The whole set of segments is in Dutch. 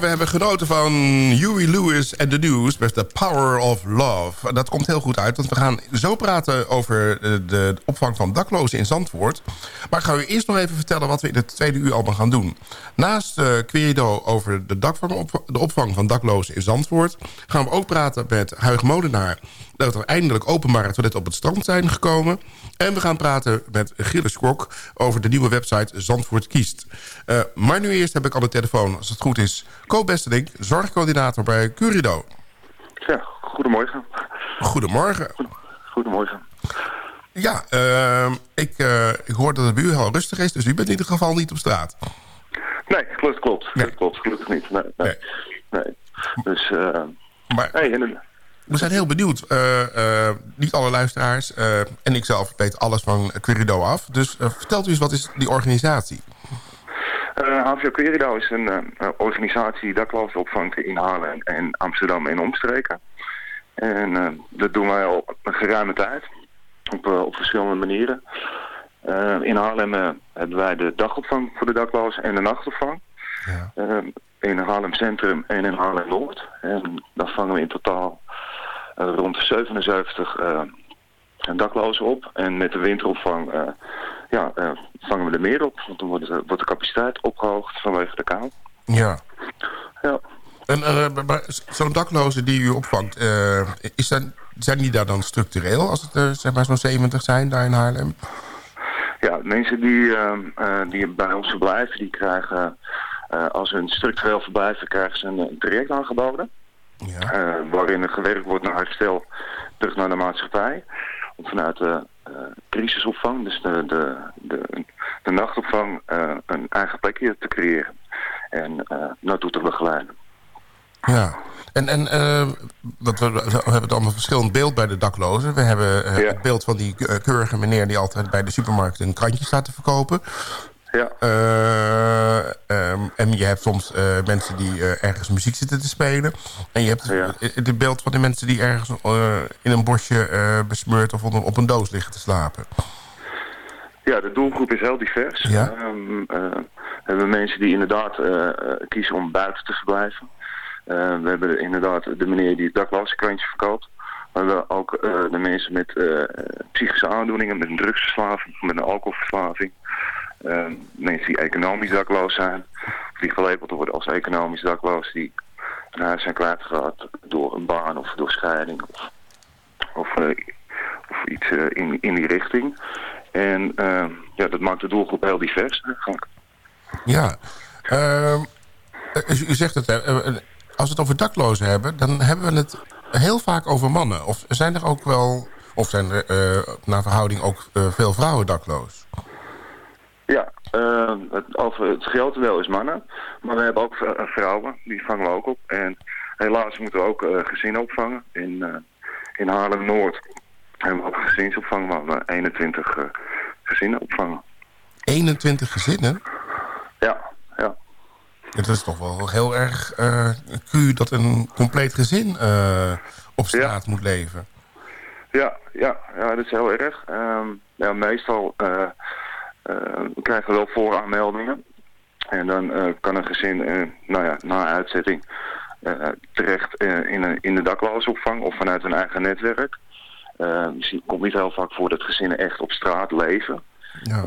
We hebben genoten van Huey Lewis en The News met The Power of Love. Dat komt heel goed uit, want we gaan zo praten over de, de opvang van daklozen in Zandvoort. Maar ik ga u eerst nog even vertellen wat we in het tweede uur allemaal gaan doen. Naast uh, Querido over de, de opvang van daklozen in Zandvoort... gaan we ook praten met Huig Molenaar... dat er eindelijk openbare toiletten op het strand zijn gekomen. En we gaan praten met Gilles Kwok over de nieuwe website Zandvoort Kiest. Uh, maar nu eerst heb ik aan de telefoon, als het goed is... Ko Besteling, zorgcoördinator bij Curido. Ja, goedemorgen. Goedemorgen. Goedemorgen. Ja, uh, ik, uh, ik hoor dat het bij u heel rustig is, dus u bent in ieder geval niet op straat. Nee, klopt, klopt. Nee. Dat klopt, gelukkig niet. Nee, nee. nee. Dus, uh, maar, nee, en, we zijn heel benieuwd. Uh, uh, niet alle luisteraars uh, en ik zelf weet alles van Querido af. Dus vertelt u eens, wat is die organisatie? HVO Querido is een organisatie die daklozen opvangt in Haarlem en Amsterdam en omstreken. En dat doen wij al een geruime tijd. Op, op verschillende manieren. in Haarlem hebben wij de dagopvang voor de daklozen en de nachtopvang. Ja. in Haarlem Centrum en in Haarlem Noord. En dan vangen we in totaal uh, rond de 77 uh, daklozen op. En met de winteropvang uh, ja, vangen we er meer op. Want dan wordt de, wordt de capaciteit opgehoogd vanwege de kou. Ja. ja. En zo'n dakloze die u opvangt, is dan, zijn die daar dan structureel als het zeg maar zo'n 70 zijn daar in Haarlem? Ja, mensen die, die bij ons verblijven, die krijgen als hun structureel verblijven, krijgen ze een, een traject aangeboden. Ja. Uh, waarin er gewerkt wordt naar herstel terug naar de maatschappij. Om vanuit de uh, crisisopvang, dus de, de, de, de nachtopvang, een eigen plekje te creëren. En naartoe te begeleiden. Ja, en, en we, we hebben het allemaal verschillend beeld bij de daklozen. We hebben ja. het beeld van die keurige meneer die altijd bij de supermarkt een krantje staat te verkopen. Ja. Uh, um, en je hebt soms uh, mensen die uh, ergens muziek zitten te spelen. En je hebt ja. het beeld van de mensen die ergens in een bosje besmeurd... of op een, doos liggen te slapen. Ja, de doelgroep is heel divers. Ja. Um, we hebben mensen die inderdaad kiezen om buiten te verblijven. we hebben inderdaad de meneer die het daklozenkrantje verkoopt. We hebben ook de mensen met psychische aandoeningen, met een drugsverslaving, met een alcoholverslaving. Uh, mensen die economisch dakloos zijn, die gelabeld worden als economisch dakloos, die naar huis zijn kwijtgeraakt door een baan of door scheiding of, of, uh, of iets uh, in, in die richting. En ehm, ja, dat maakt de doelgroep heel divers eigenlijk. Ja, ehm, u zegt het, als we het over daklozen hebben, dan hebben we het heel vaak over mannen. Of zijn er ook wel, of zijn er naar verhouding ook veel vrouwen dakloos? Ja, uh, het, over het grote deel is mannen. Maar we hebben ook uh, vrouwen, die vangen we ook op. En helaas moeten we ook uh, gezinnen opvangen. In, in Haarlem-Noord hebben we ook gezinsopvang waar we 21 gezinnen opvangen. 21 gezinnen? Ja, ja. Het is toch wel heel erg cru dat een compleet gezin op straat moet leven. Ja, ja, ja, dat is heel erg. Um, ja, meestal eh, we krijgen wel vooraanmeldingen. En dan eh, kan een gezin, eh, nou ja, na uitzetting terecht in, een, in de daklozenopvang of vanuit een eigen netwerk. dus het komt niet heel vaak voor dat gezinnen echt op straat leven. Ja.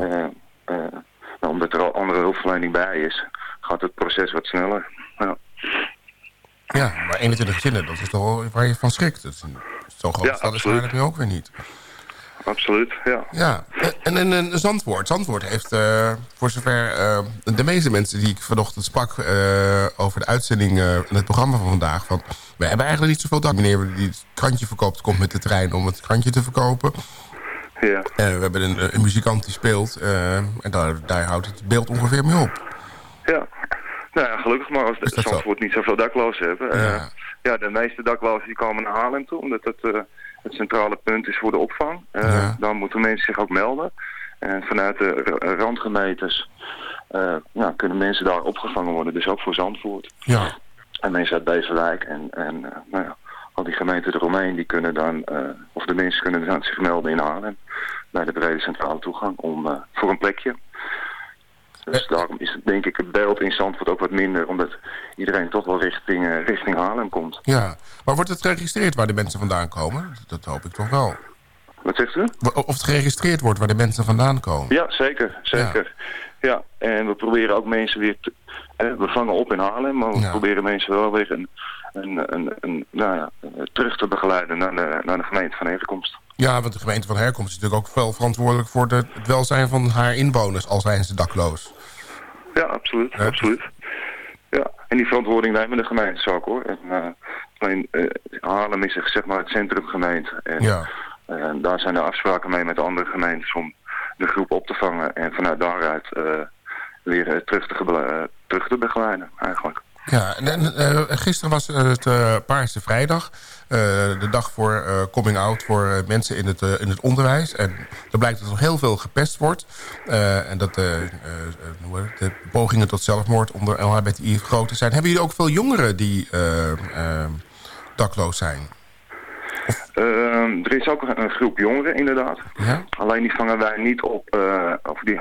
Nou, omdat er al andere hulpverlening bij is, gaat het proces wat sneller. Ja. Ja, maar 21 gezinnen, dat is toch wel waar je van schrikt. Dat is een, zo groot ja, is heb je ook weer niet absoluut, ja. Ja, en, en, en Zandvoort. Zandvoort heeft, uh, voor zover uh, de meeste mensen die ik vanochtend sprak... Uh, over de uitzending in het programma van vandaag... Van, we hebben eigenlijk niet zoveel dak. Meneer die het krantje verkoopt, komt met de trein om het krantje te verkopen. Ja. we hebben een, een, muzikant die speelt. en daar, daar houdt het beeld ongeveer mee op. Ja, nou ja, gelukkig maar als Zandvoort zo? niet zoveel daklozen hebben. Ja. ja, de meeste daklozen die komen naar Haarlem toe, omdat het het centrale punt is voor de opvang. Uh, Dan moeten mensen zich ook melden. En vanuit de randgemeentes nou, kunnen mensen daar opgevangen worden. Dus ook voor Zandvoort. Ja. En mensen uit Beverwijk en, en uh, nou ja, al die gemeenten eromheen, die kunnen dan, of de mensen kunnen dan zich melden in Haarlem. Bij de brede centrale toegang om, voor een plekje. Dus daarom is het denk ik het beeld in Zandvoort ook wat minder. Omdat iedereen toch wel richting, uh, richting Haarlem komt. Ja, maar wordt het geregistreerd waar de mensen vandaan komen? Dat hoop ik toch wel. Wat zegt u? Of het geregistreerd wordt waar de mensen vandaan komen? Ja, zeker. zeker. Ja, en we proberen ook mensen weer... Te, we vangen op in Haarlem, maar we proberen mensen wel weer een, een, een, een, nou ja, terug te begeleiden naar de, naar de gemeente van herkomst. Ja, want de gemeente van herkomst is natuurlijk ook wel verantwoordelijk voor de, het welzijn van haar inwoners, al zijn ze dakloos. Ja, absoluut. absoluut. Ja, en die verantwoording nemen de gemeentes ook hoor. En, uh, uh, Haarlem is zeg maar het centrumgemeente. En, ja. en daar zijn de afspraken mee met de andere gemeentes om de groep op te vangen en vanuit daaruit weer terug te, terug te begeleiden eigenlijk. Ja, en, uh, gisteren was het Paarse Vrijdag. Uh, de dag voor coming out voor mensen in het, in het onderwijs. En er blijkt dat er nog heel veel gepest wordt. en dat de pogingen tot zelfmoord onder LHBTI groter zijn. Hebben jullie ook veel jongeren die dakloos zijn? Uh, er is ook een, groep jongeren, inderdaad. Ja? Alleen die vangen wij niet op, uh, of die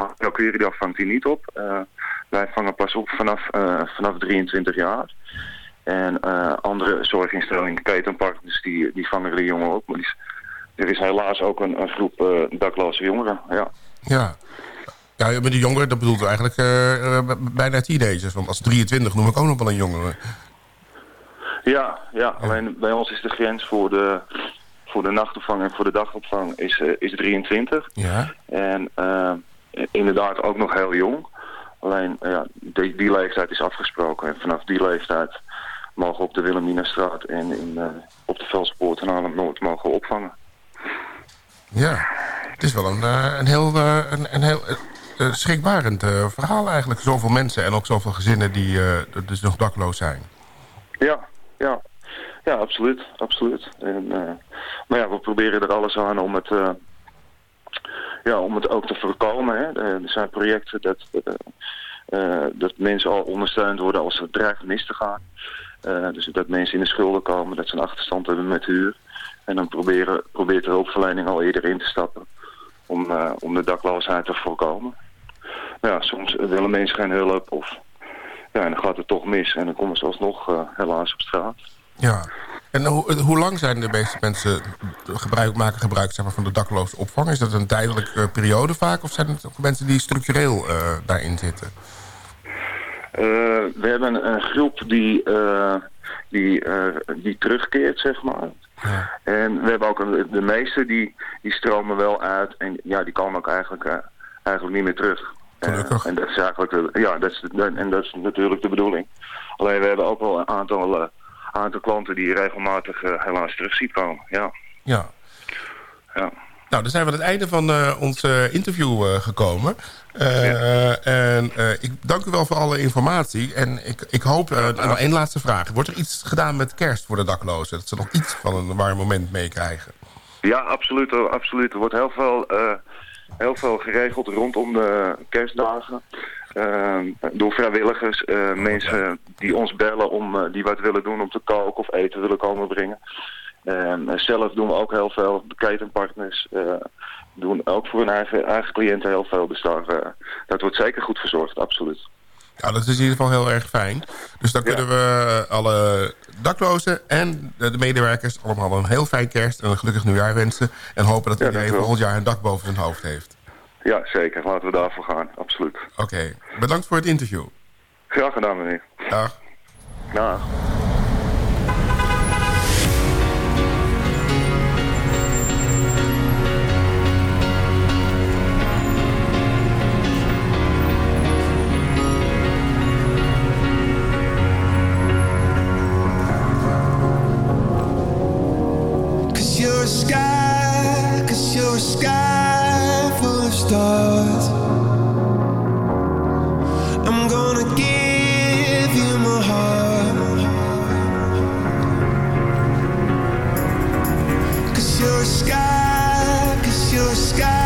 die vangt die niet op. Uh, wij vangen pas op vanaf, vanaf 23 jaar. En andere zorginstellingen, ketenpartners, die, die vangen de jongeren op. Maar die, er is helaas ook een, een groep dakloze jongeren, ja. Ja. Ja, met die jongeren, dat bedoelt eigenlijk bijna teenagers. Want als 23 noem ik ook nog wel een jongere. Ja, ja, alleen bij ons is de grens voor de, voor de nachtopvang en voor de dagopvang is, uh, is 23. Ja. En uh, inderdaad ook nog heel jong. Alleen ja, die, die leeftijd is afgesproken. En vanaf die leeftijd mogen op de Wilhelminastraat en in, uh, op de Velspoort en aan het Noord mogen opvangen. Ja, het is wel een, een heel, een, een heel schrikbarend verhaal eigenlijk. Zoveel mensen en ook zoveel gezinnen die dus nog dakloos zijn. Ja, ja. Ja, absoluut. absoluut. En, maar ja, we proberen er alles aan om het, ja, om het ook te voorkomen. Hè. Er zijn projecten dat, uh, dat mensen al ondersteund worden als het dreigt mis te gaan. Dus dat mensen in de schulden komen, dat ze een achterstand hebben met huur. En dan proberen, probeert de hulpverlening al eerder in te stappen om, om de dakloosheid te voorkomen. Maar ja, soms willen mensen geen hulp of ja, en dan gaat het toch mis en dan komen ze alsnog uh, helaas op straat. Ja, en hoe, lang zijn de meeste mensen gebruik, maken gebruik zeg maar, van de dakloze opvang? Is dat een tijdelijke periode vaak of zijn het mensen die structureel daarin zitten? Uh, we hebben een groep die, die, die terugkeert, zeg maar. Ja. En we hebben ook een, de meeste die, die stromen wel uit en ja, die komen ook eigenlijk, eigenlijk niet meer terug. Gelukkig. en dat is eigenlijk de, ja, dat is, en dat is natuurlijk de bedoeling. Alleen we hebben ook wel een aantal, aantal klanten die regelmatig uh, helaas terug ziet komen. Ja. Ja. ja. Nou, dan zijn we aan het einde van uh, ons interview gekomen. Ja. En ik dank u wel voor alle informatie. En ik, ik hoop, nog één laatste vraag. Wordt er iets gedaan met kerst voor de daklozen? Dat ze nog iets van een warm moment meekrijgen? Ja, absoluut. absoluut. Er wordt heel veel heel veel geregeld rondom de kerstdagen. Uh, door vrijwilligers, uh, mensen die ons bellen om uh, die wat willen doen om te koken of eten willen komen brengen. Ehm, zelf doen we ook heel veel. De ketenpartners doen ook voor hun eigen, eigen cliënten heel veel. Dus daar, dat wordt zeker goed verzorgd, absoluut. Ja, dat is in ieder geval heel erg fijn. Dus dan kunnen we alle daklozen en de medewerkers allemaal een heel fijn kerst en een gelukkig nieuwjaar wensen. En hopen dat iedereen volgend jaar een dak boven zijn hoofd heeft. Ja, zeker. Laten we daarvoor gaan. Absoluut. Oké. Bedankt voor het interview. Graag gedaan, meneer. Dag. Dag. you're a sky, cause you're a sky full of stars. I'm gonna give you my heart. You're a sky, cause you're a sky.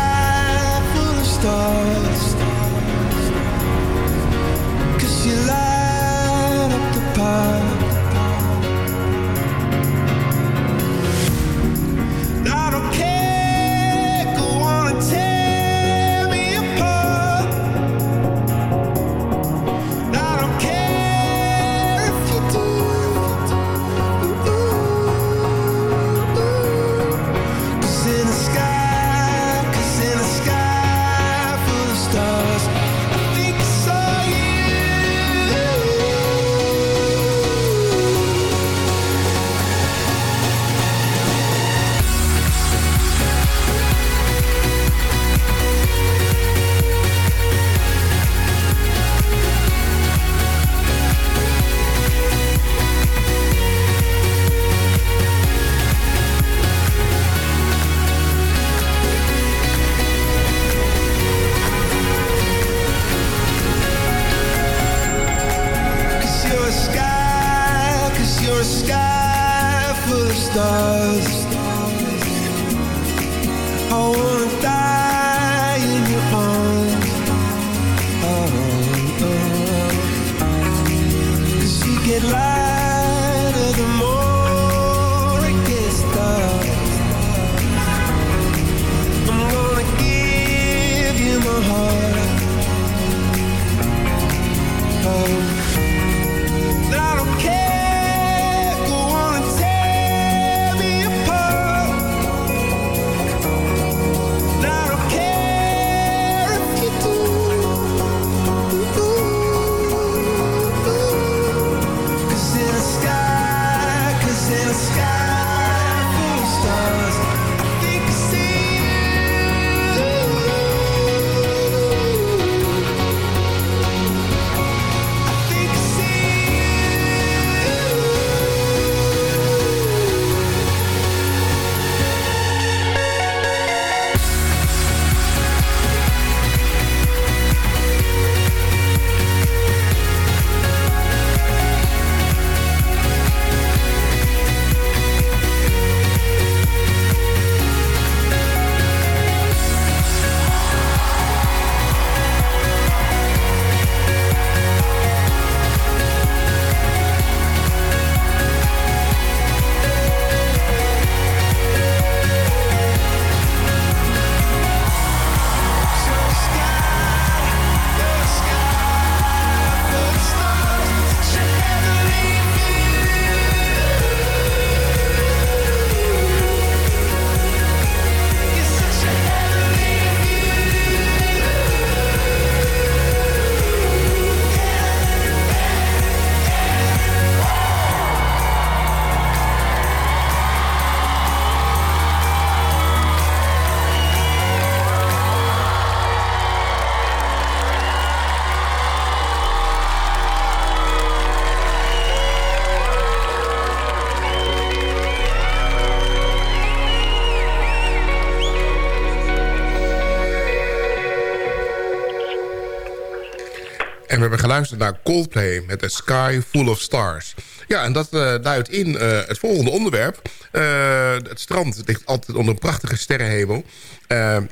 Hebben geluisterd naar Coldplay met A Sky Full of Stars. Ja, en dat uh, duidt in uh, het volgende onderwerp. Uh, het strand ligt altijd onder een prachtige sterrenhemel.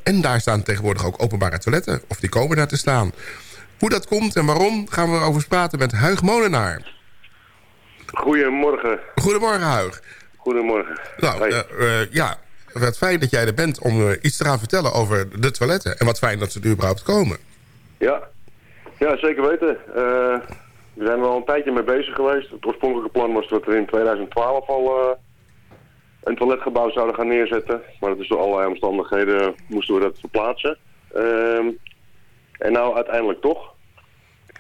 en daar staan tegenwoordig ook openbare toiletten. Of die komen daar te staan. Hoe dat komt en waarom gaan we over praten met Huig Molenaar. Goedemorgen. Goedemorgen, Huig. Goedemorgen. Nou, ja, wat fijn dat jij er bent om iets te gaan vertellen over de toiletten. En wat fijn dat ze er überhaupt komen. Ja, ja, zeker weten. Uh, we zijn er al een tijdje mee bezig geweest. Het oorspronkelijke plan was dat we in 2012 al uh, een toiletgebouw zouden gaan neerzetten. Maar dat is door allerlei omstandigheden moesten we dat verplaatsen. Uh, en nou uiteindelijk toch.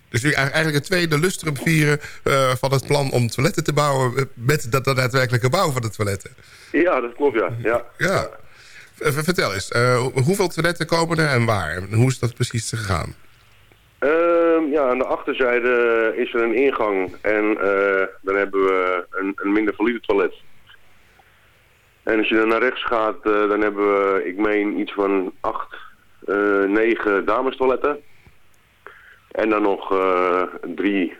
Dus u eigenlijk het tweede lustrum vieren uh, van het plan om toiletten te bouwen... met dat, daadwerkelijke bouw van de toiletten. Ja, dat klopt, ja. ja. ja. Vertel eens, hoeveel toiletten komen er en waar? Hoe is dat precies gegaan? Uh, ja, aan de achterzijde is er een ingang en uh, dan hebben we een, een minder valide toilet. En als je dan naar rechts gaat, uh, dan hebben we, ik meen, iets van acht, uh, negen damestoiletten. En dan nog drie,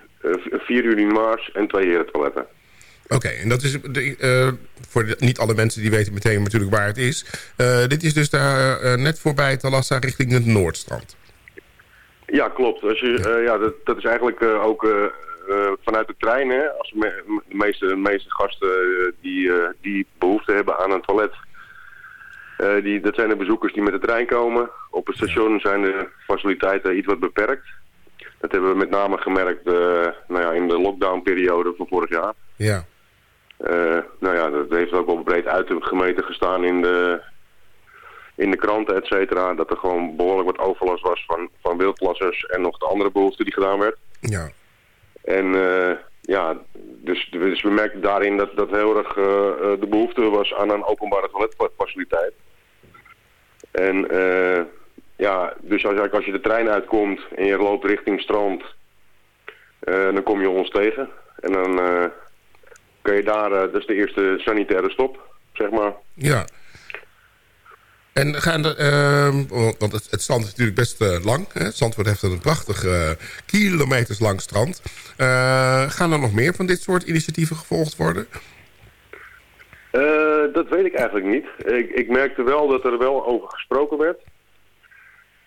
vier urinoirs en twee herentoiletten. Oké, okay, en dat is de, voor niet alle mensen die weten meteen natuurlijk waar het is. dit is dus daar net voorbij Talassa richting het Noordstrand. Ja, klopt. Als je, uh, ja, dat, dat is eigenlijk uh, ook uh, vanuit de trein. Hè, als me, de, meeste, de meeste gasten die, die behoefte hebben aan een toilet. die, dat zijn de bezoekers die met de trein komen. Op het station zijn de faciliteiten iets wat beperkt. Dat hebben we met name gemerkt nou ja, in de lockdownperiode van vorig jaar. Ja. nou ja, dat heeft ook wel breed uitgemeten gestaan in de, in de kranten, et cetera, dat er gewoon behoorlijk wat overlast was van, van wildplassers en nog de andere behoefte die gedaan werd. Ja. En uh, ja, dus, dus we merkten daarin dat, dat heel erg uh, de behoefte was aan een openbare toiletfaciliteit. En uh, ja, dus als, als je de trein uitkomt en je loopt richting strand, dan kom je ons tegen. En dan kun je daar, dat is de eerste sanitaire stop, zeg maar. Ja. En gaan er, uh, want het, het, strand is natuurlijk best uh, lang. Hè? Zandvoort heeft een prachtig uh, kilometers lang strand. Uh, gaan er nog meer van dit soort initiatieven gevolgd worden? dat weet ik eigenlijk niet. Ik, ik merkte wel dat er wel over gesproken werd.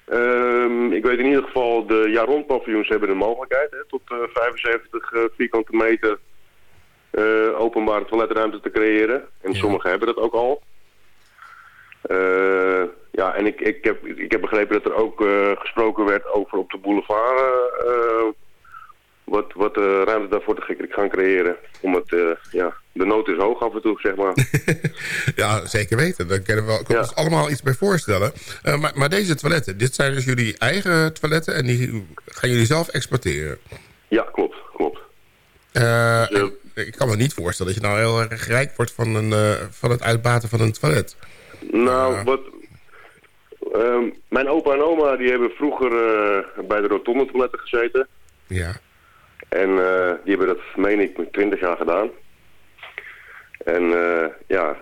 Ehm, ik weet in ieder geval, de jaar paviljoens hebben de mogelijkheid hè, tot eh, 75 eh, vierkante meter eh, openbare toiletruimte te creëren. En Ja. sommigen hebben dat ook al. Eh, ja, en ik, ik, heb, ik heb begrepen dat er ook eh, gesproken werd over op de boulevard eh, wat, wat ruimte daarvoor te gaan creëren. Omdat, ja, de nood is hoog af en toe, zeg maar. Ja, zeker weten. Daar kunnen we kunnen Ja. ons allemaal iets bij voorstellen. Maar, maar deze toiletten, dit zijn dus jullie eigen toiletten... en die gaan jullie zelf exporteren. ja, klopt, klopt. Dus, en ik kan me niet voorstellen dat je nou heel erg rijk wordt... van, een, van het uitbaten van een toilet. Nou, Ja. wat... ehm, mijn opa en oma die hebben vroeger eh, bij de rotonde toiletten gezeten. Ja, En eh, die hebben dat, meen ik, met 20 jaar gedaan. En eh, ja,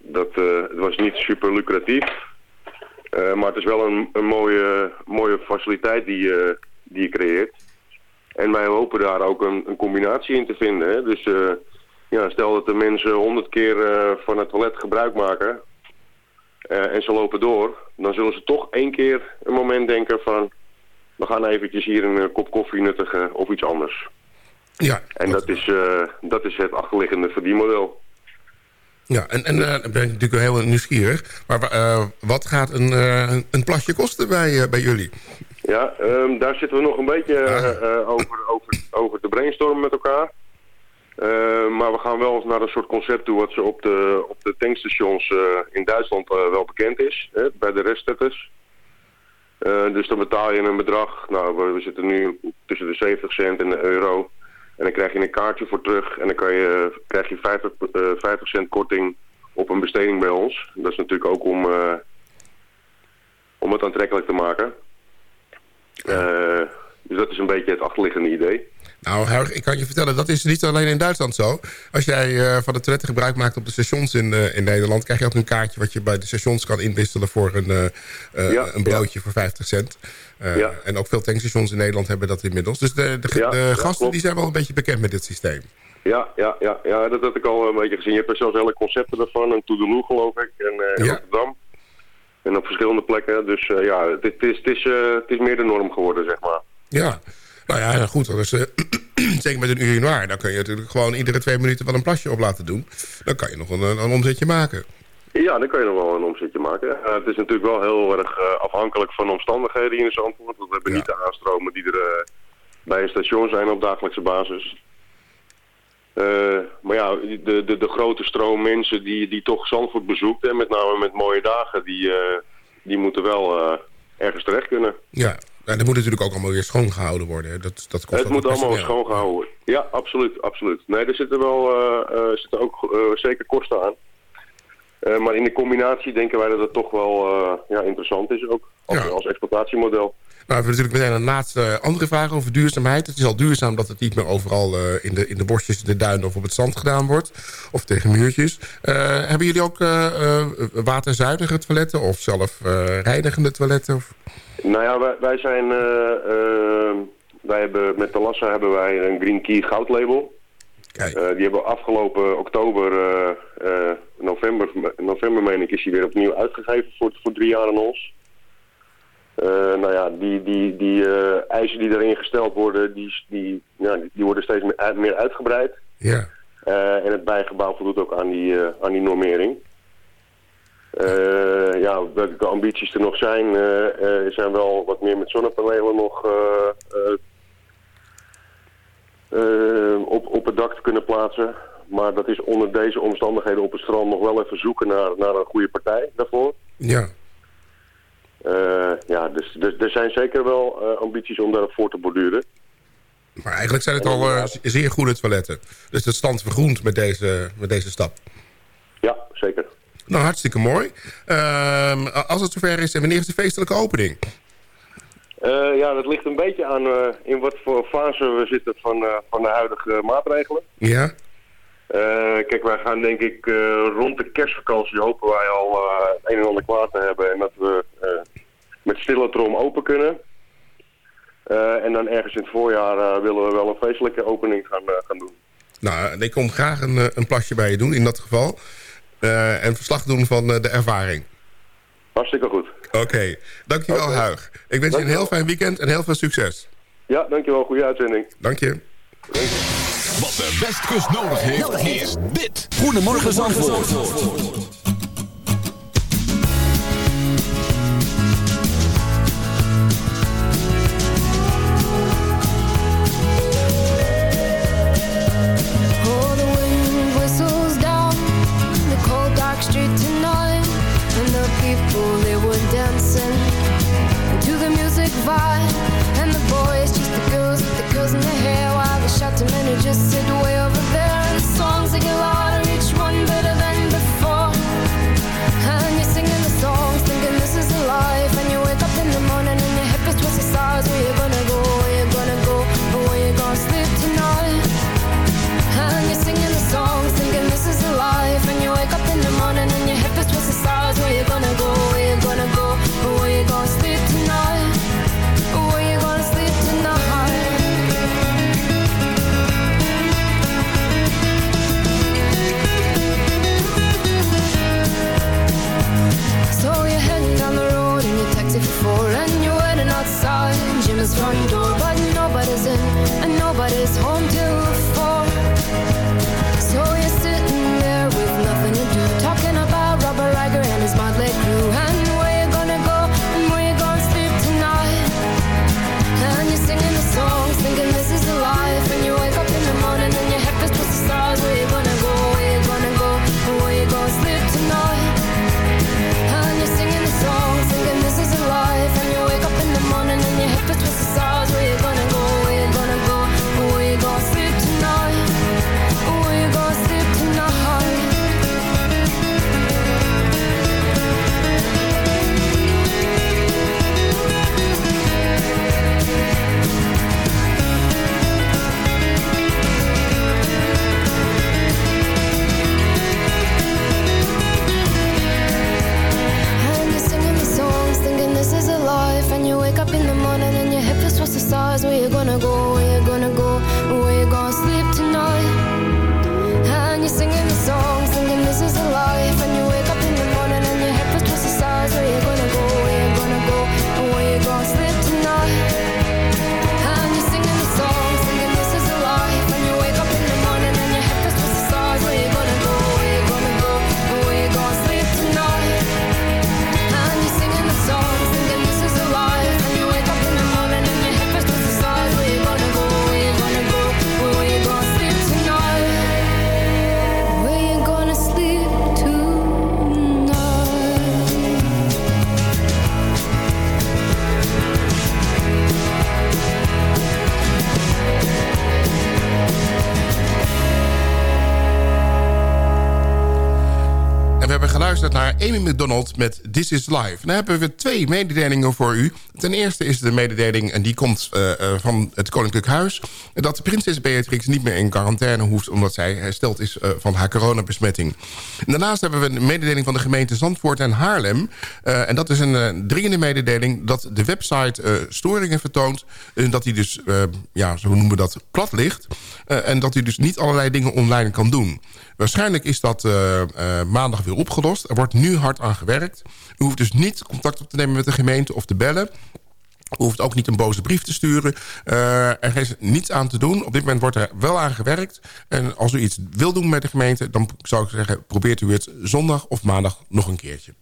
dat het was niet super lucratief. Maar het is wel een, een mooie, mooie faciliteit die, je die je creëert. En wij hopen daar ook een, een combinatie in te vinden. Hè? Dus ja, stel dat de mensen honderd keer van het toilet gebruik maken... eh, en ze lopen door... dan zullen ze toch één keer een moment denken van... we gaan eventjes hier een eh, kop koffie nuttigen of iets anders. ja. En dat is, eh, dat is het achterliggende verdienmodel. Ja, en, en dan ben ik natuurlijk heel nieuwsgierig. Maar wat gaat een, een- plasje kosten bij, bij jullie? Ja, ehm, daar zitten we nog een beetje Ah. over, over, over te brainstormen met elkaar. Eh, maar we gaan wel naar een soort concept toe wat ze op de, op de tankstations eh, in Duitsland eh, wel bekend is. Hè, bij de restzetters. Eh, dus dan betaal je een bedrag, nou we, we zitten nu tussen de 70 cent en de euro. En dan krijg je een kaartje voor terug en dan kan je, krijg je 50, eh, 50 cent korting op een besteding bij ons. Dat is natuurlijk ook om, om het aantrekkelijk te maken. Dus dat is een beetje het achterliggende idee. Nou, ik kan je vertellen, dat is niet alleen in Duitsland zo. Als jij eh, van de toiletten gebruik maakt op de stations in, eh, in Nederland... krijg je ook een kaartje wat je bij de stations kan inwisselen... voor een, eh, Ja, een broodje voor 50 cent. Ja. En ook veel tankstations in Nederland hebben dat inmiddels. Dus de, de, de gasten die zijn wel een beetje bekend met dit systeem. Ja, ja, ja, ja, dat had ik al een beetje gezien. Je hebt er zelfs hele concepten ervan. Een Toedeloe geloof ik. En. Rotterdam. En op verschillende plekken. Dus ja, het, is, het, is, het is meer de norm geworden, zeg maar. Ja, nou ja, goed. Dus, eh, zeker met een urinoir, dan kun je natuurlijk gewoon iedere twee minuten wel een plasje op laten doen. Dan kan je nog een, een omzetje maken. Ja, dan kan je nog wel een omzetje maken. Eh, het is natuurlijk wel heel erg eh, afhankelijk van de omstandigheden hier in Zandvoort. Want we hebben Ja. niet de aanstromen die er bij een station zijn op dagelijkse basis. Maar ja, de, de, de grote stroom mensen die, die toch Zandvoort bezoekt, en met name met mooie dagen, die, die moeten wel ergens terecht kunnen. Ja, dat moet natuurlijk ook allemaal weer schoongehouden worden. hè. Dat, dat kost Het moet allemaal schoongehouden worden. Ja, absoluut, absoluut. Nee, er zitten wel eh, eh, zitten ook eh, zeker kosten aan. Maar in de combinatie denken wij dat het toch wel ja, interessant is ook. Als, Ja. als exploitatiemodel. Nou, we hebben natuurlijk meteen een laatste andere vraag over duurzaamheid. Het is al duurzaam dat het niet meer overal in, de, in de bosjes, in de duinen of op het zand gedaan wordt. Of tegen muurtjes. Hebben jullie ook waterzuinige toiletten of zelf reinigende toiletten? Of... Nou ja, wij, wij zijn... eh, eh, wij hebben, met Talassa hebben wij een Green Key goudlabel. Kijk, Eh, die hebben we afgelopen oktober, november, november meen ik, is die weer opnieuw uitgegeven voor, voor drie jaar aan ons. Nou ja, die, die, die eisen die erin gesteld worden, die, die, ja, die- worden steeds meer, uit- meer uitgebreid. ja. En het bijgebouw voldoet ook aan die, aan die normering. Eh, ja, welke ambities er nog zijn, eh, eh, zijn wel wat meer met zonnepanelen nog op, op het dak te kunnen plaatsen. Maar dat is onder deze omstandigheden op het strand nog wel even zoeken naar, naar een goede partij daarvoor. ja. Ja, dus, dus er zijn zeker wel ambities om daarop voor te borduren. Maar eigenlijk zijn het al z- zeer goede toiletten. Dus de stand vergroent met deze, met deze stap. Ja, zeker. Nou, hartstikke mooi. Ehm, als het zover is, en wanneer is de feestelijke opening? Eh, ja, dat ligt een beetje aan eh, in wat voor fase we zitten van, eh, van de huidige maatregelen. Ja? Kijk, wij gaan denk ik rond de kerstvakantie hopen wij al het een en ander klaar te hebben. En dat we met stille trom open kunnen. En dan ergens in het voorjaar willen we wel een feestelijke opening gaan, gaan doen. Nou, ik kom graag een, een plasje bij je doen in dat geval. Eh, en verslag doen van eh, de ervaring. Hartstikke goed. Oké, dankjewel okay. Huig. Ik wens je een heel fijn weekend en heel veel succes. Ja, dankjewel. Goede uitzending. Dank je. Wat de Westkust nodig heeft, is dit. Goedemorgen, Zandvoort. geluisterd naar Amy McDonald met This Is Live. Dan hebben we twee mededelingen voor u. Ten eerste is de mededeling, en die komt eh, eh, van het Koninklijk Huis... dat de prinses Beatrix niet meer in quarantaine hoeft... omdat zij hersteld is eh, van haar coronabesmetting. Daarnaast hebben we een mededeling van de gemeente Zandvoort en Haarlem. En dat is een dringende mededeling dat de website storingen vertoont... en dat hij dus, ja, zo noemen we dat, plat ligt. en dat hij dus niet allerlei dingen online kan doen. Waarschijnlijk is dat eh, eh, maandag weer opgelost. Er wordt nu hard aan gewerkt. U hoeft dus niet contact op te nemen met de gemeente of te bellen. U hoeft ook niet een boze brief te sturen. Uh, er is niets aan te doen. Op dit moment wordt er wel aan gewerkt. En als u iets wil doen met de gemeente... dan zou ik zeggen, probeert u het zondag of maandag nog een keertje.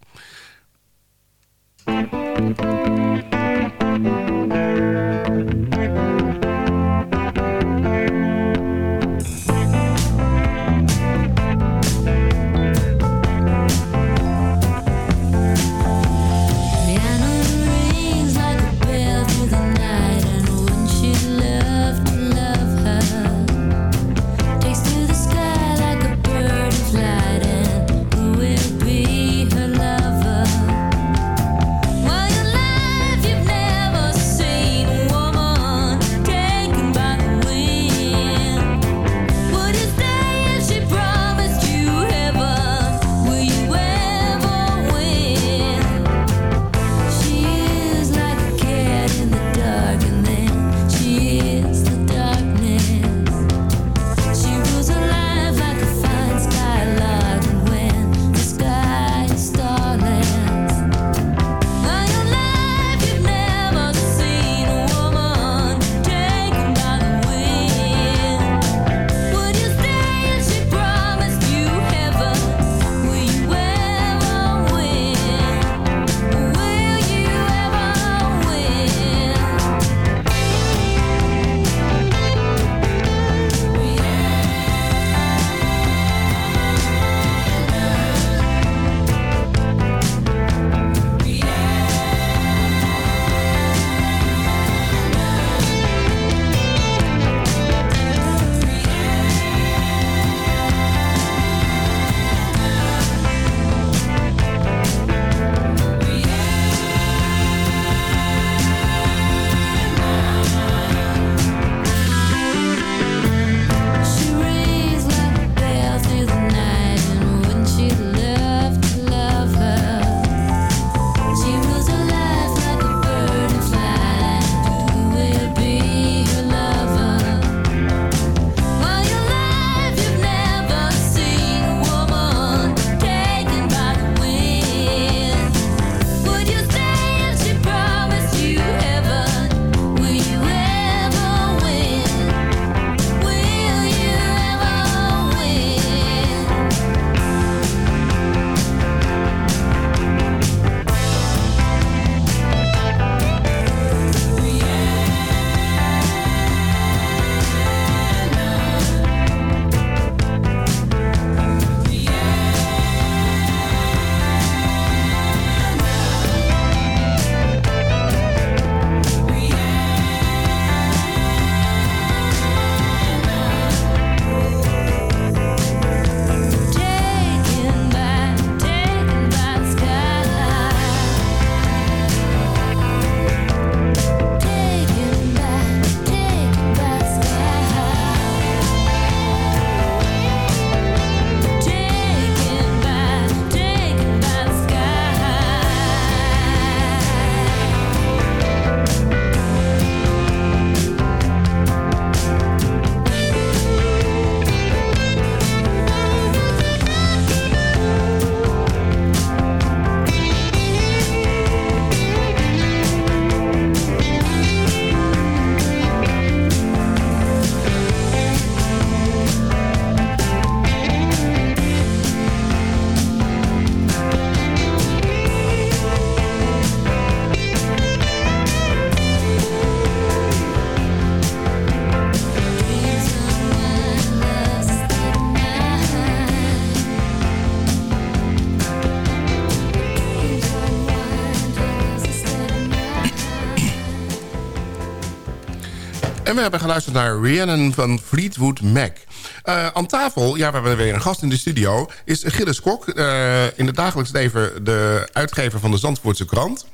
We hebben geluisterd naar Rhiannon van Fleetwood Mac. Eh, aan tafel, ja, we hebben weer een gast in de studio... is Gilles Kok, eh, in het dagelijks leven de uitgever van de Zandvoortse krant.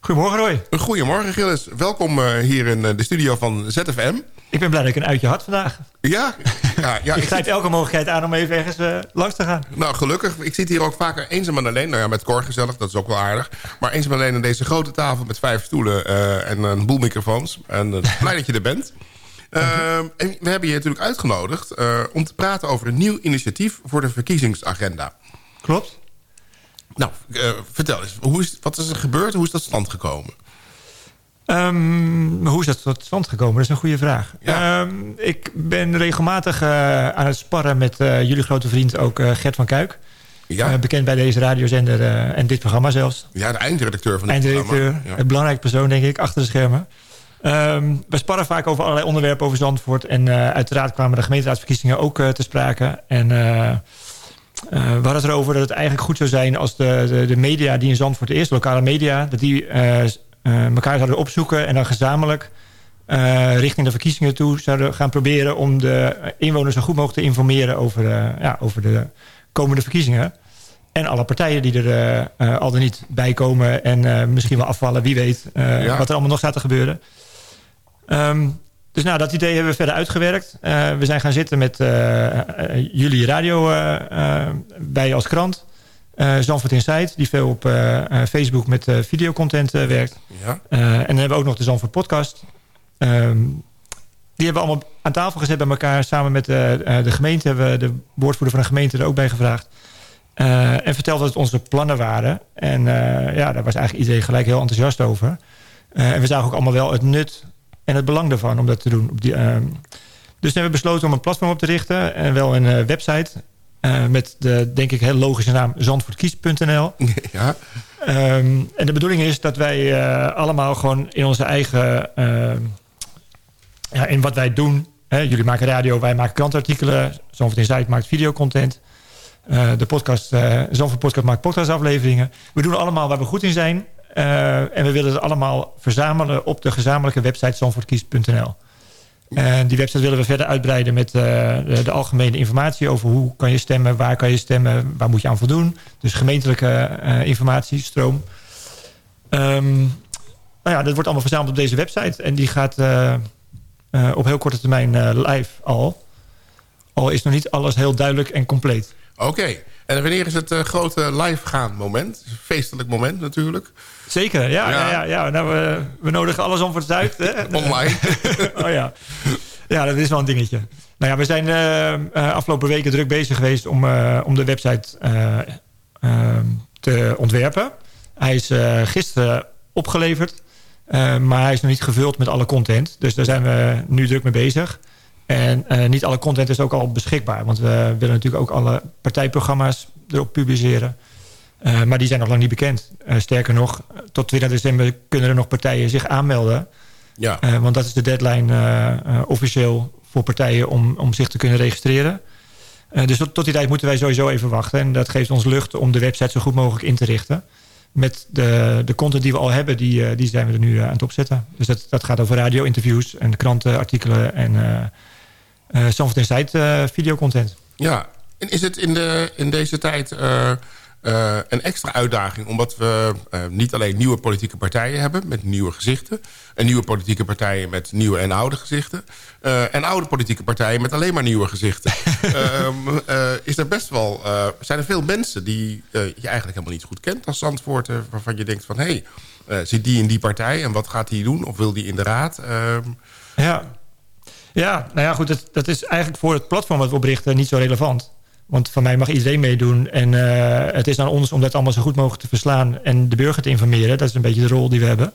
Goedemorgen Roy. Goedemorgen Gilles, welkom eh, hier in de studio van ZFM. Ik ben blij dat ik een uitje had vandaag. Ja, ja, ja ik grijp elke mogelijkheid aan om even ergens eh, langs te gaan. Nou, gelukkig. Ik zit hier ook vaker eenzaam en alleen. Nou ja, met Cor gezellig, dat is ook wel aardig. Maar eenzaam en alleen aan deze grote tafel met vijf stoelen eh, en een boel microfoons. En uh, blij dat je er bent. Uh, en we hebben je natuurlijk uitgenodigd om te praten over een nieuw initiatief voor de verkiezingsagenda. Klopt. Nou, vertel eens, hoe is, wat is er gebeurd? Hoe is dat stand gekomen? Um, hoe is dat tot stand gekomen? Dat is een goede vraag. Ja. Um, ik ben regelmatig uh, aan het sparren met uh, jullie grote vriend ook uh, Gert van Kuik. Ja. bekend bij deze radiozender en dit programma zelfs. Ja, de eindredacteur van dit eindredacteur, programma. Ja. Een belangrijke persoon, denk ik, achter de schermen. Um, we sparren vaak over allerlei onderwerpen over Zandvoort. En uiteraard kwamen de gemeenteraadsverkiezingen ook te sprake. En... Uh, we hadden het erover dat het eigenlijk goed zou zijn als de, de, de media die in Zandvoort is, lokale media, dat die uh, elkaar zouden opzoeken en dan gezamenlijk richting de verkiezingen toe zouden gaan proberen om de inwoners zo goed mogelijk te informeren over, ja, over de komende verkiezingen. En alle partijen die er al dan niet bij komen en misschien wel afvallen, wie weet ja. wat er allemaal nog staat te gebeuren. Um, dus nou, dat idee hebben we verder uitgewerkt. Uh, we zijn gaan zitten met uh, uh, jullie radio bij als krant. Zandvoort Insight, die veel op Facebook met videocontent werkt. Ja. en dan hebben we ook nog de Zandvoort podcast. Um, die hebben we allemaal aan tafel gezet bij elkaar. Samen met de gemeente hebben we de woordvoerder van de gemeente er ook bij gevraagd. en verteld dat het onze plannen waren. En ja, daar was eigenlijk iedereen gelijk heel enthousiast over. en we zagen ook allemaal wel het nut en het belang daarvan om dat te doen. Die, uh, dus hebben we besloten om een platform op te richten. En wel een uh, website. Uh, met de, denk ik, heel logische naam zandvoortkies.nl. Ja. Um, en de bedoeling is dat wij uh, allemaal gewoon in onze eigen... ja, in wat wij doen... Hè, jullie maken radio, wij maken krantartikelen. Zandvoort Insight maakt videocontent. de podcast, Zandvoort Podcast maakt podcastafleveringen. We doen allemaal waar we goed in zijn. En we willen het allemaal verzamelen op de gezamenlijke website zandvoortkies.nl. En die website willen we verder uitbreiden met uh, de, algemene informatie over hoe kan je stemmen, waar kan je stemmen, waar moet je aan voldoen. Dus gemeentelijke uh, informatiestroom. Um, nou ja, dat wordt allemaal verzameld op deze website. En die gaat op heel korte termijn live al. Al is nog niet alles heel duidelijk en compleet. Oké. En wanneer is het uh, grote live gaan moment? Feestelijk moment natuurlijk. Zeker, ja. ja. ja, ja. Nou, we, we nodigen alles om voor het Zuid. Hè? Online. oh ja. Ja, dat is wel een dingetje. Nou ja, we zijn uh, afgelopen weken druk bezig geweest om, uh, om de website te ontwerpen. Hij is gisteren opgeleverd. maar hij is nog niet gevuld met alle content. Dus daar zijn we nu druk mee bezig. En uh, niet alle content is ook al beschikbaar. Want we willen natuurlijk ook alle partijprogramma's erop publiceren. Uh, maar die zijn nog lang niet bekend. Uh, sterker nog, tot 20 december kunnen er nog partijen zich aanmelden. Ja. want dat is de deadline officieel voor partijen om, om zich te kunnen registreren. dus tot, tot, die tijd moeten wij sowieso even wachten. En dat geeft ons lucht om de website zo goed mogelijk in te richten. Met de, de content die we al hebben, die, die zijn we er nu aan het opzetten. Dus dat, dat gaat over radio-interviews en krantenartikelen en... Uh, Zandvoort Insight uh, videocontent. Ja, en is het in, de, in deze tijd uh, een extra uitdaging... omdat we niet alleen nieuwe politieke partijen hebben met nieuwe gezichten... en nieuwe politieke partijen met nieuwe en oude gezichten... en oude politieke partijen met alleen maar nieuwe gezichten... um, is er best wel, zijn er veel mensen die je eigenlijk helemaal niet goed kent als Zandvoort... waarvan je denkt van, hé, hey, zit die in die partij en wat gaat hij doen? Of wil die in de raad? Um, ja, ja, nou ja, goed. Dat, dat is eigenlijk voor het platform wat we oprichten niet zo relevant. Want van mij mag iedereen meedoen. En uh, het is aan ons om dat allemaal zo goed mogelijk te verslaan... en de burger te informeren. Dat is een beetje de rol die we hebben.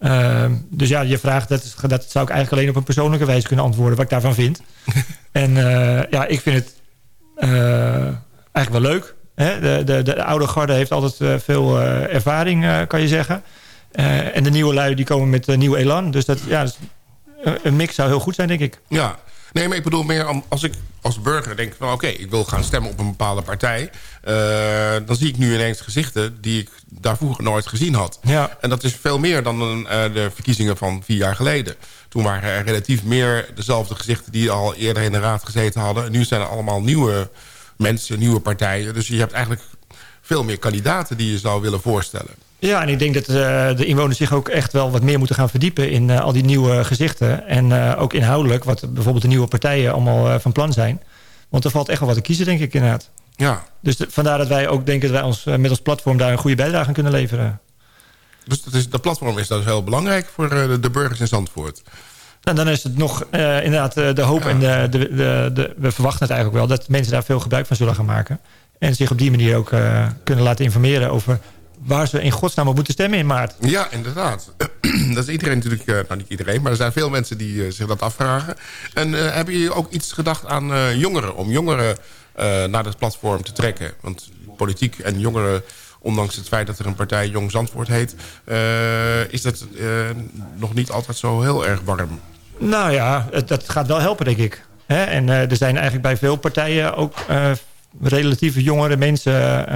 Uh, dus ja, je vraagt, dat, dat zou ik eigenlijk alleen op een persoonlijke wijze kunnen antwoorden... wat ik daarvan vind. en uh, ja, ik vind het eigenlijk wel leuk. Hè? De, de, de oude garde heeft altijd veel ervaring, kan je zeggen. en de nieuwe lui die komen met nieuw elan. Dus dat, ja, dat is, een mix zou heel goed zijn, denk ik. Ja, Nee, maar ik bedoel meer als ik als burger denk van... oké, ik wil gaan stemmen op een bepaalde partij... eh, dan zie ik nu ineens gezichten die ik daar vroeger nooit gezien had. Ja. En dat is veel meer dan een, eh, de verkiezingen van vier jaar geleden. Toen waren er relatief meer dezelfde gezichten... die al eerder in de raad gezeten hadden. En nu zijn er allemaal nieuwe mensen, nieuwe partijen. Dus je hebt eigenlijk veel meer kandidaten die je zou willen voorstellen. Ja, en ik denk dat eh, de inwoners zich ook echt wel wat meer moeten gaan verdiepen... in eh, al die nieuwe gezichten. En eh, ook inhoudelijk, wat bijvoorbeeld de nieuwe partijen allemaal van plan zijn. Want er valt echt wel wat te kiezen, denk ik inderdaad. Ja, Dus de- vandaar dat wij ook denken dat wij ons, met ons platform... daar een goede bijdrage aan kunnen leveren. dus dat, is, dat platform is dus heel belangrijk voor de, burgers in Zandvoort. En dan is het nog inderdaad de hoop Ja. en de, de, de, de- we verwachten het eigenlijk wel... dat mensen daar veel gebruik van zullen gaan maken. En zich op die manier ook kunnen laten informeren over... waar ze in godsnaam op moeten stemmen in maart. Ja, inderdaad. dat is iedereen natuurlijk... eh, nou, niet iedereen, maar er zijn veel mensen die eh, zich dat afvragen. En eh, hebben jullie ook iets gedacht aan jongeren? Om jongeren naar het platform te trekken? Want politiek en jongeren... Ondanks het feit dat er een partij Jong Zandvoort heet... is dat nog niet altijd zo heel erg warm. Nou ja, dat gaat wel helpen, denk ik. Hè? En er zijn eigenlijk bij veel partijen ook relatieve jongere mensen,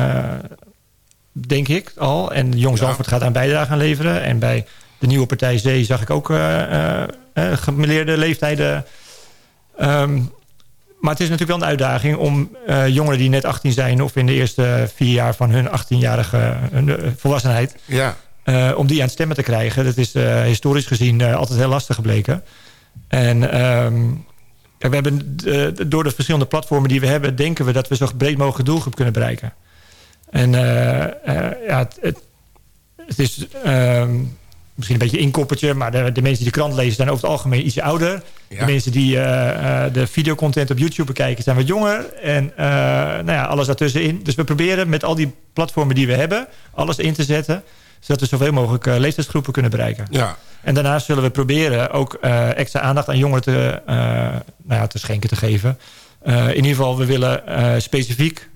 denk ik al. En Jong. Zandvoort gaat daar een bijdrage aan leveren. En bij de nieuwe partij Zee zag ik ook eh eh, eh, gemeleerde leeftijden. Ehm, maar het is natuurlijk wel een uitdaging om jongeren die net 18 zijn... of in de eerste vier jaar van hun 18-jarige hun, eh, volwassenheid... Ja, om die aan het stemmen te krijgen. Dat is historisch gezien altijd heel lastig gebleken. En ehm, we hebben door de verschillende platformen die we hebben... denken we dat we zo breed mogelijk doelgroep kunnen bereiken. En eh, eh, ja, het, het, het is ehm, misschien een beetje inkoppertje... maar de, de mensen die de krant lezen zijn over het algemeen ietsje ouder. Ja. De mensen die eh, eh, de videocontent op YouTube bekijken zijn wat jonger. En eh, nou ja, alles daartussenin. Dus we proberen met al die platformen die we hebben... alles in te zetten zodat we zoveel mogelijk leeftijdsgroepen kunnen bereiken. ja. En daarnaast zullen we proberen ook extra aandacht aan jongeren te, eh, nou ja, te schenken, te geven. In ieder geval, we willen specifiek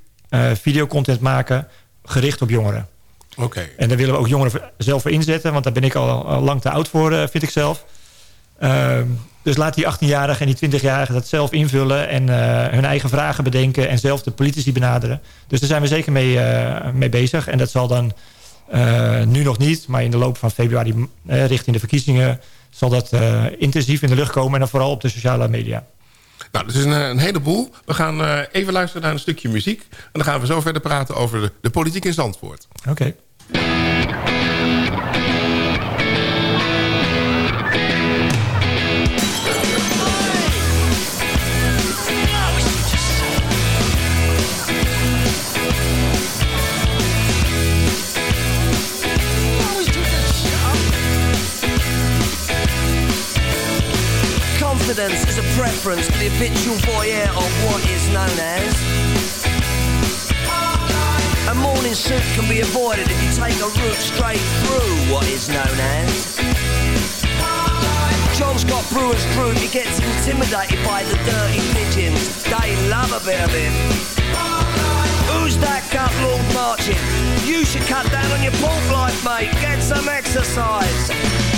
videocontent maken gericht op jongeren. Oké. En daar willen we ook jongeren zelf voor inzetten. Want daar ben ik al, al lang te oud voor, eh, vind ik zelf. Ehm, dus laat die 18-jarigen en die 20-jarigen dat zelf invullen... en eh, hun eigen vragen bedenken en zelf de politici benaderen. Dus daar zijn we zeker mee, eh, mee bezig. En dat zal dan eh, nu nog niet... maar in de loop van februari eh, richting de verkiezingen... zal dat eh, intensief in de lucht komen... en dan vooral op de sociale media. Nou, dat is een, een heleboel. We gaan eh, even luisteren naar een stukje muziek. En dan gaan we zo verder praten over de, de politiek in Zandvoort. Oké. For the habitual voyeur of what is known as. A morning suit can be avoided if you take a route straight through what is known as. John's got brewer's crew, he gets intimidated by the dirty pigeons. They love a bit of him. Who's that gut lord marching? You should cut down on your pork life, mate. Get some exercise.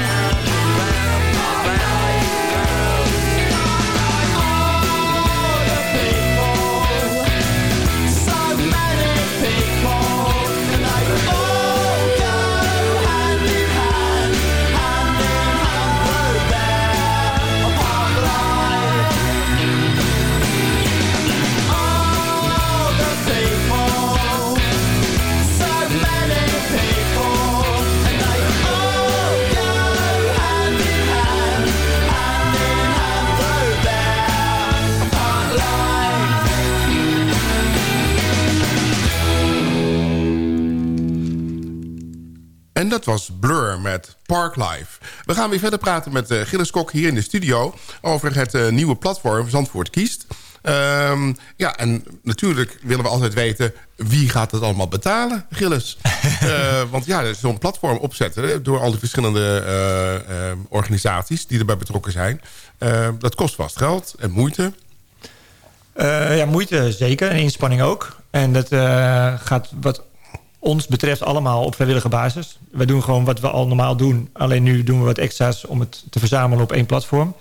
dat was Blur met Parklife. We gaan weer verder praten met uh, Gilles Kok hier in de studio... over het uh, nieuwe platform Zandvoort Kiest. Um, ja, en natuurlijk willen we altijd weten... wie gaat het allemaal betalen, Gilles? uh, want ja, zo'n platform opzetten... door al die verschillende organisaties die erbij betrokken zijn... dat kost vast geld en moeite... Ja, moeite zeker. En inspanning ook. En dat gaat wat ons betreft allemaal op vrijwillige basis. We doen gewoon wat we al normaal doen. Alleen nu doen we wat extra's om het te verzamelen op één platform.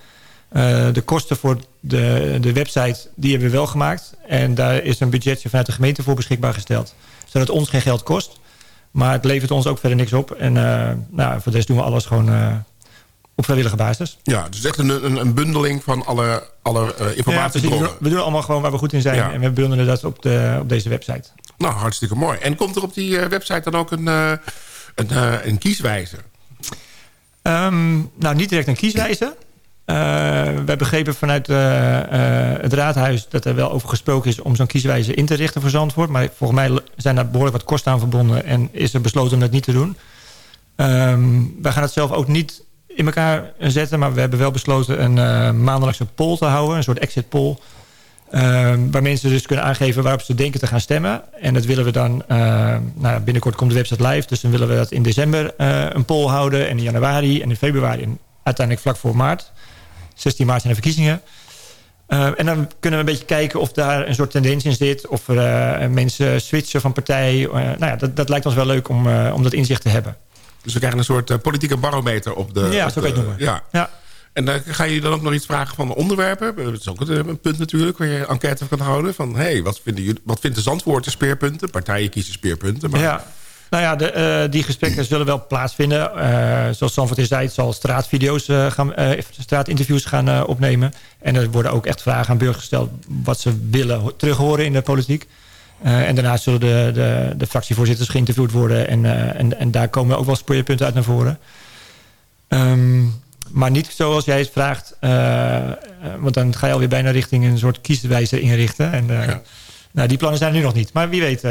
Uh, de kosten voor de, de website, die hebben we wel gemaakt. En daar is een budgetje vanuit de gemeente voor beschikbaar gesteld. Zodat het ons geen geld kost. Maar het levert ons ook verder niks op. En nou, voor de rest doen we alles gewoon op vrijwillige basis. Ja, dus echt een, een, een bundeling van alle, alle uh, informatie. Ja, we, doen, we doen allemaal gewoon waar we goed in zijn. Ja. En we bundelen dat op, de, op deze website. Nou, hartstikke mooi. En komt er op die uh, website dan ook een, uh, een, een kieswijzer? Um, nou, niet direct een kieswijzer. we hebben begrepen vanuit het raadhuis dat er wel over gesproken is... om zo'n kieswijzer in te richten voor Zandvoort. Maar volgens mij zijn daar behoorlijk wat kosten aan verbonden... en is er besloten om dat niet te doen. Um, wij gaan het zelf ook niet in elkaar zetten. Maar we hebben wel besloten een maandelijkse poll te houden. Een soort exit poll. Uh, waar mensen dus kunnen aangeven waarop ze denken te gaan stemmen. En dat willen we dan... Uh, nou, binnenkort komt de website live. Dus dan willen we dat in december een poll houden. En in januari en in februari. En uiteindelijk vlak voor maart. 16 maart zijn de verkiezingen. en dan kunnen we een beetje kijken of daar een soort tendens in zit. Of er mensen switchen van partij. nou ja, dat, dat lijkt ons wel leuk om, om dat inzicht te hebben. Dus we krijgen een soort politieke barometer op de... Ja, op zo kan je het noemen. Ja. ja. En dan ga je dan ook nog iets vragen van de onderwerpen. Dat is ook een punt natuurlijk waar je enquête kan houden. Van, hey, wat, vinden jullie, wat vindt de Zandvoorten speerpunten? Partijen kiezen speerpunten. Maar... Ja. Nou ja, de, uh, die gesprekken zullen wel plaatsvinden. Uh, zoals Zandvoort is zei, het zal straatvideo's gaan, straatinterviews gaan opnemen. En er worden ook echt vragen aan burgers gesteld... wat ze willen terughoren in de politiek. En daarna zullen de, de, de fractievoorzitters geïnterviewd worden. En, en, en daar komen ook wel speerpunten uit naar voren. Um, maar niet zoals jij het vraagt. Uh, want dan ga je alweer bijna richting een soort kieswijzer inrichten. En, ja. nou, die plannen zijn er nu nog niet. Maar wie weet...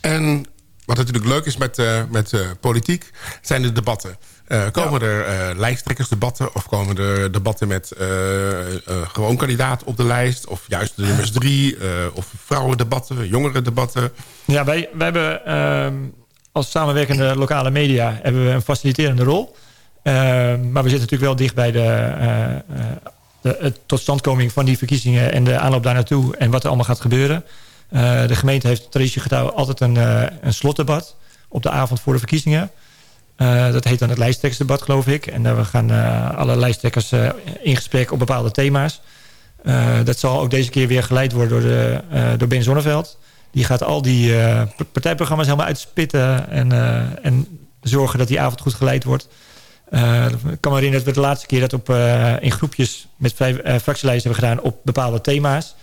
En wat natuurlijk leuk is met, met politiek... zijn de debatten. Uh, komen ja. er uh, lijsttrekkersdebatten of komen er debatten met uh, gewoon kandidaat op de lijst... of juist de nummers drie, of vrouwendebatten, jongerendebatten? Ja, wij, wij hebben ehm, als samenwerkende lokale media hebben we een faciliterende rol. Ehm, maar we zitten natuurlijk wel dicht bij de, de totstandkoming van die verkiezingen... en de aanloop daar naartoe en wat er allemaal gaat gebeuren. de gemeente heeft traditie getrouw altijd een, een slotdebat op de avond voor de verkiezingen... Dat heet dan het lijsttrekkersdebat, geloof ik. En uh, we gaan alle lijsttrekkers in gesprek op bepaalde thema's. dat zal ook deze keer weer geleid worden door, de, door Ben Zonneveld. Die gaat al die partijprogramma's helemaal uitspitten... En, en zorgen dat die avond goed geleid wordt. Ik kan me herinneren dat we de laatste keer dat op, in groepjes... met fractielijsten hebben gedaan op bepaalde thema's.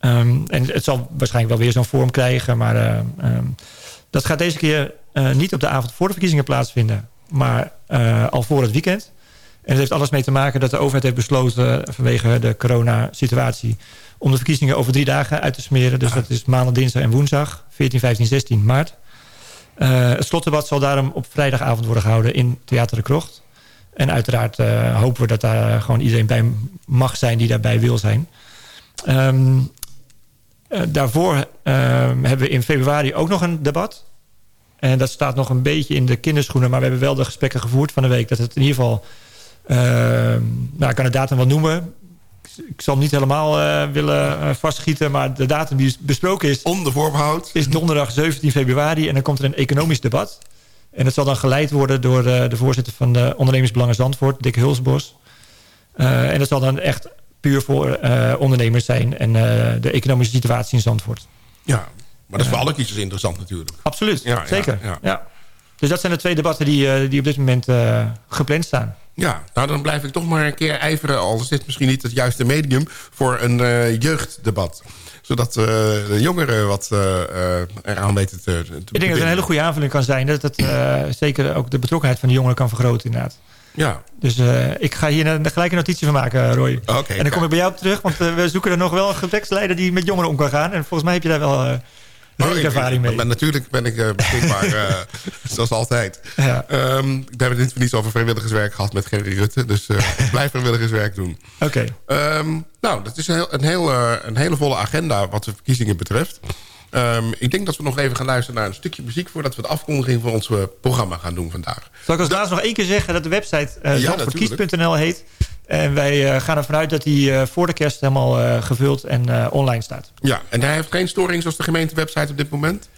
Um, en het zal waarschijnlijk wel weer zo'n vorm krijgen... maar um, dat gaat deze keer niet op de avond voor de verkiezingen plaatsvinden. Maar al voor het weekend. En het heeft alles mee te maken dat de overheid heeft besloten... vanwege de coronasituatie... om de verkiezingen over drie dagen uit te smeren. Dus dat is maandag, dinsdag en woensdag. 14, 15, 16 maart. Uh, het slotdebat zal daarom op vrijdagavond worden gehouden in Theater de Krocht. En uiteraard hopen we dat daar gewoon iedereen bij mag zijn die daarbij wil zijn. Um, daarvoor ehm, hebben we in februari ook nog een debat. En dat staat nog een beetje in de kinderschoenen. Maar we hebben wel de gesprekken gevoerd van de week. Dat het in ieder geval... Uh, nou, ik kan de datum wel noemen. Ik zal hem niet helemaal uh, willen uh, vastschieten. Maar de datum die besproken is... Onder voorbehoud. Is donderdag 17 februari. En dan komt er een economisch debat. En dat zal dan geleid worden door de, de voorzitter van de ondernemersbelangen Zandvoort. Dick Hulsbos. en dat zal dan echt puur voor ondernemers zijn. En de economische situatie in Zandvoort. Ja, maar dat is voor alle kiezers interessant natuurlijk. Absoluut, ja, zeker. Ja, ja. Dus dat zijn de twee debatten die, die op dit moment uh, gepland staan. Ja, nou dan blijf ik toch maar een keer ijveren... al is dit misschien niet het juiste medium... voor een uh, jeugddebat zodat uh, de jongeren wat uh, eraan weten te, te Ik denk dat het een hele goede aanvulling kan zijn. Dat het zeker ook de betrokkenheid van de jongeren kan vergroten inderdaad. Ja. Dus ik ga hier een, gelijk een notitie van maken, Roy. Okay, en dan kom ik bij jou op terug, want we zoeken er nog wel een gespreksleider die met jongeren om kan gaan. En volgens mij heb je daar wel heb ik ervaring mee. Maar natuurlijk ben ik eh, beschikbaar, eh, zoals altijd. Ja. Ehm, we hebben het niet over vrijwilligerswerk gehad met Gerry Rutte. Dus eh, ik blijf vrijwilligerswerk doen. Oké. Ehm, nou, dat is een, heel, een, hele, een hele volle agenda wat de verkiezingen betreft. Ehm, ik denk dat we nog even gaan luisteren naar een stukje muziek... voordat we de afkondiging van ons eh, programma gaan doen vandaag. Zal ik als laatste nog één keer zeggen dat de website uh, Ja, zandvoortkies.nl heet. En wij eh, gaan ervan uit dat die eh, voor de kerst helemaal eh, gevuld en eh, online staat. Ja, en hij heeft geen storing zoals de gemeentewebsite op dit moment?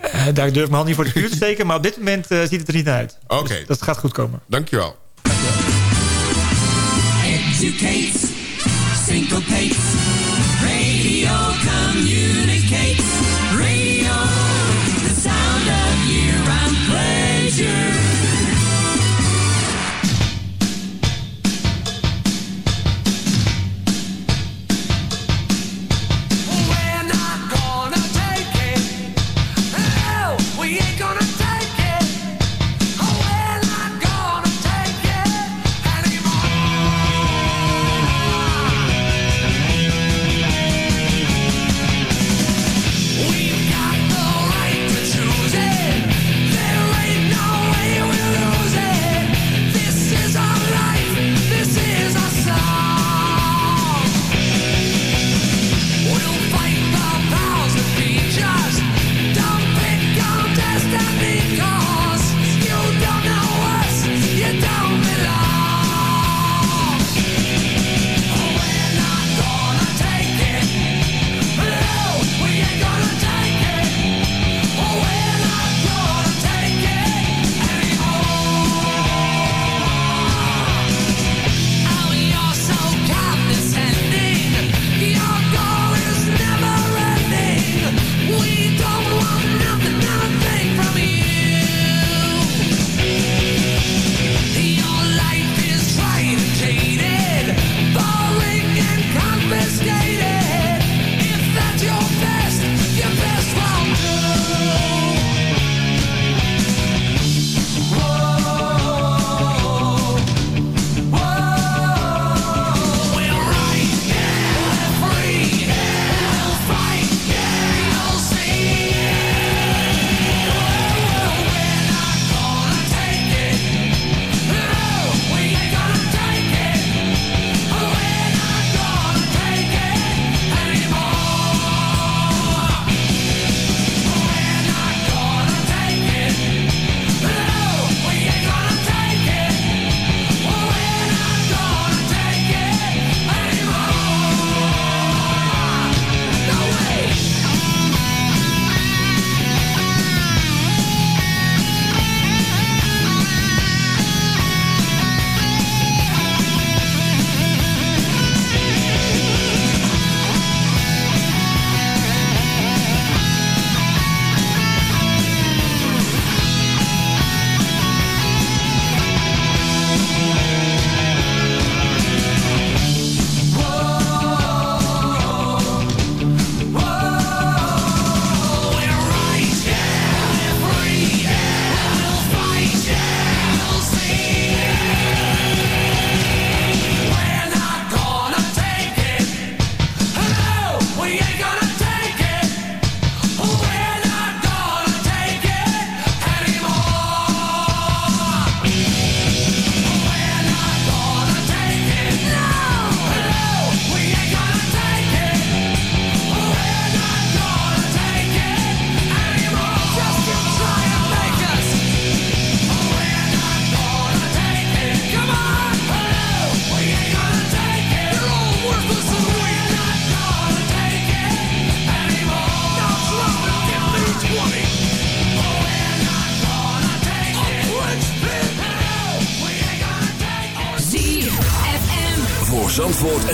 Eh, daar durf ik mijn hand niet voor de vuur te steken. Maar op dit moment eh, ziet het er niet naar uit. Oké. Dus dat gaat goed komen. Dankjewel. Educates, syncopates, radio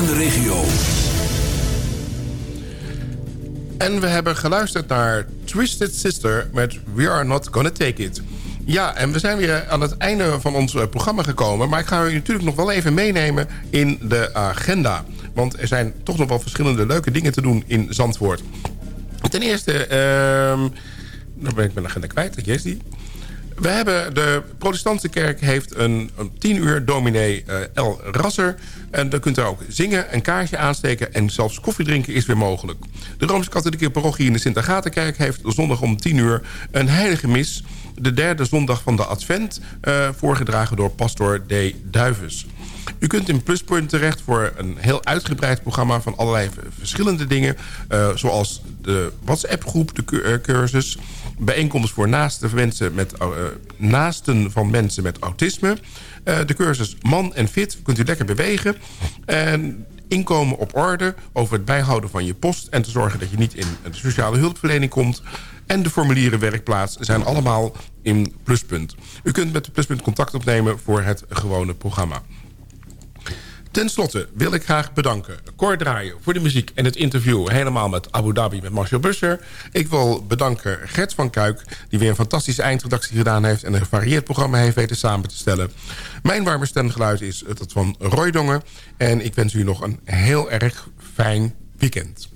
en de regio. En we hebben geluisterd naar Twisted Sister met We Are Not Gonna Take It. Ja, en we zijn weer aan het einde van ons eh, programma gekomen. Maar ik ga u natuurlijk nog wel even meenemen in de agenda. Want er zijn toch nog wel verschillende leuke dingen te doen in Zandvoort. Ten eerste, ehm dan ben ik mijn agenda kwijt. Hier is die. We hebben, de protestantse kerk heeft een, een tien uur dominee eh, El Rasser. En dan kunt u ook zingen, een kaartje aansteken... en zelfs koffie drinken is weer mogelijk. De Rooms-Katholieke parochie in de Sint-Agatha-kerk... heeft zondag om tien uur een heilige mis... de derde zondag van de Advent... eh, voorgedragen door pastor D. Duives. U kunt in Pluspunt terecht voor een heel uitgebreid programma... van allerlei verschillende dingen. eh, zoals de WhatsApp-groep, de cu- cursus... bijeenkomst voor naasten, mensen met, eh, naasten van mensen met autisme... eh, de cursus Man en Fit, kunt u lekker bewegen... en inkomen op orde over het bijhouden van je post... en te zorgen dat je niet in de sociale hulpverlening komt... en de formulieren werkplaats zijn allemaal in Pluspunt. U kunt met de Pluspunt contact opnemen voor het gewone programma. Ten slotte wil ik graag bedanken Cor Draaien voor de muziek en het interview... helemaal met Abu Dhabi met Marcel Busser. Ik wil bedanken Gert van Kuik... die weer een fantastische eindredactie gedaan heeft... en een gevarieerd programma heeft weten samen te stellen. Mijn warme stemgeluid is dat van Roy Dongen. En ik wens u nog een heel erg fijn weekend.